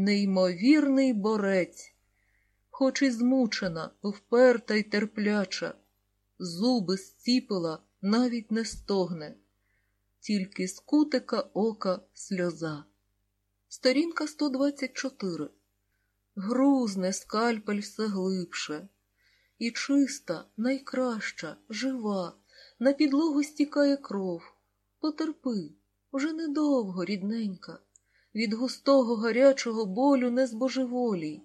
неймовірний борець, хоч і змучена, вперта й терпляча, зуби зціпила, навіть не стогне, тільки з кутика ока сльоза. Сторінка 124. Грузне скальпель все глибше, і чиста, найкраща, жива, на підлогу стікає кров. Потерпи, вже недовго, рідненька, від густого гарячого болю не збожеволій.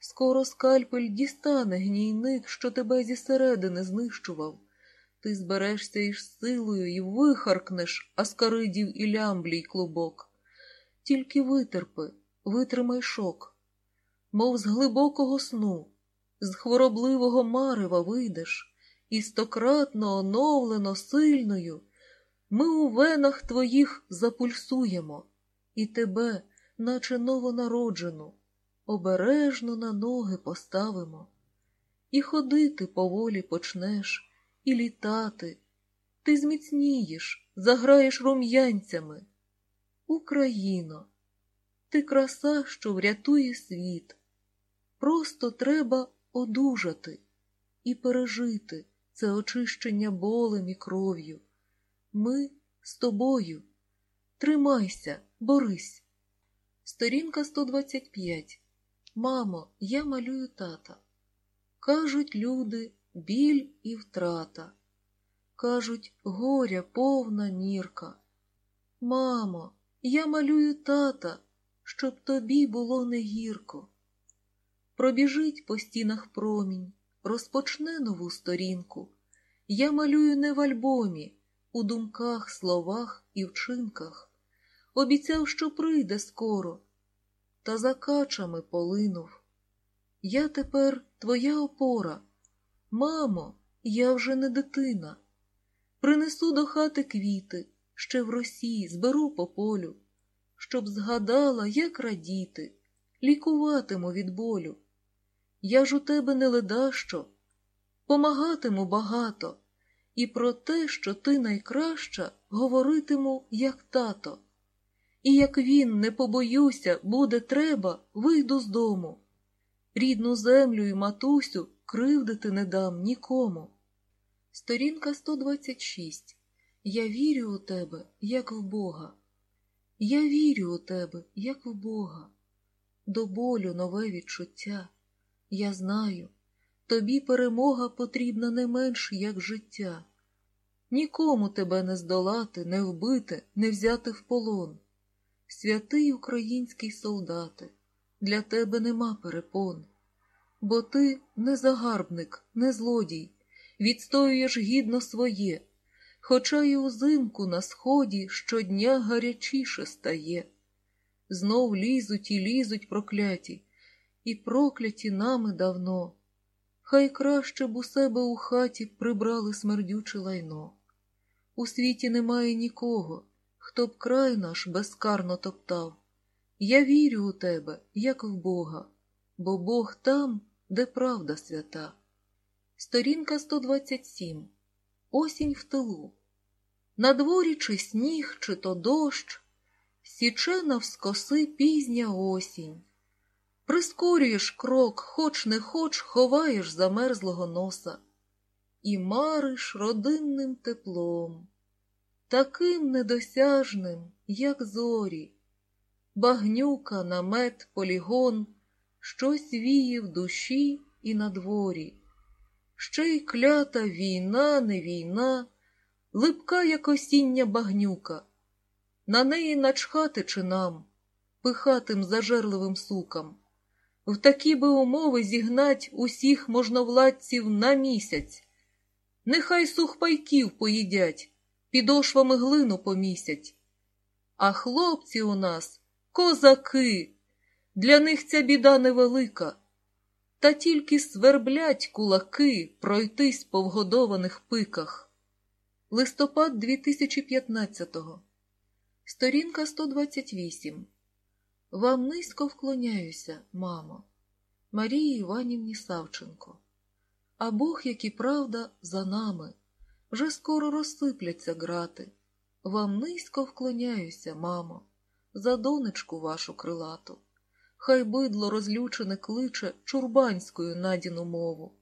Скоро скальпель дістане гнійник, що тебе зі середини знищував. Ти зберешся із силою і вихаркнеш аскаридів і лямблій клубок. Тільки витерпи, витримай шок, мов з глибокого сну, з хворобливого марева вийдеш, і стократно оновлено сильною. Ми у венах твоїх запульсуємо, і тебе, наче новонароджену, обережно на ноги поставимо. І ходити поволі почнеш, і літати. Ти зміцнієш, заграєш рум'янцями. Україно, ти краса, що врятує світ. Просто треба одужати і пережити це очищення болем і кров'ю. Ми з тобою. Тримайся, борись. Сторінка 125. Мамо, я малюю тата. Кажуть люди, біль і втрата. Кажуть, горя повна нірка. Мамо, я малюю тата, щоб тобі було не гірко. Пробіжить по стінах промінь, розпочне нову сторінку. Я малюю не в альбомі, у думках, словах і вчинках. Обіцяв, що прийде скоро, та за качами полинув. Я тепер твоя опора. Мамо, я вже не дитина. Принесу до хати квіти, ще в росі, зберу по полю, щоб згадала, як радіти, лікуватиму від болю. Я ж у тебе не ледащо, помагатиму багато, і про те, що ти найкраща, говоритиму, як тато. І як він, не побоюся, буде треба, вийду з дому. Рідну землю і матусю кривдити не дам нікому. Сторінка 126. Я вірю у тебе, як в Бога. Я вірю у тебе, як в Бога. До болю нове відчуття. Я знаю, тобі перемога потрібна не менш, як життя. Нікому тебе не здолати, не вбити, не взяти в полон. Святий український солдате, для тебе нема перепон, бо ти не загарбник, не злодій, відстоюєш гідно своє, хоча й узимку на сході щодня гарячіше стає. Знов лізуть і лізуть прокляті, і прокляті нами давно. Хай краще б у себе у хаті прибрали смердюче лайно. У світі немає нікого, хто б край наш безкарно топтав. Я вірю у тебе, як в Бога, бо Бог там, де правда свята. Сторінка 127. Осінь в тилу. На дворі чи сніг, чи то дощ, січе навскоси пізня осінь. Прискорюєш крок, хоч не хоч, ховаєш замерзлого носа і мариш родинним теплом, таким недосяжним, як зорі, багнюка, намет, полігон, щось віє в душі і на дворі. Ще й клята війна, не війна, липка, як осіння багнюка, на неї начхати чи нам, пихатим зажерливим сукам. В такі би умови зігнать усіх можновладців на місяць. Нехай сухпайків поїдять, підошвами глину помісять. А хлопці у нас козаки, для них ця біда невелика, та тільки сверблять кулаки пройтись по вгодованих пиках. Листопад 2015-го. Сторінка 128. Вам низько вклоняюся, мамо, Марії Іванівні Савченко. А Бог, як і правда, за нами. Вже скоро розсипляться грати. Вам низько вклоняюся, мамо, за донечку вашу крилату. хай бидло розлючене кличе чурбанською надіну мову.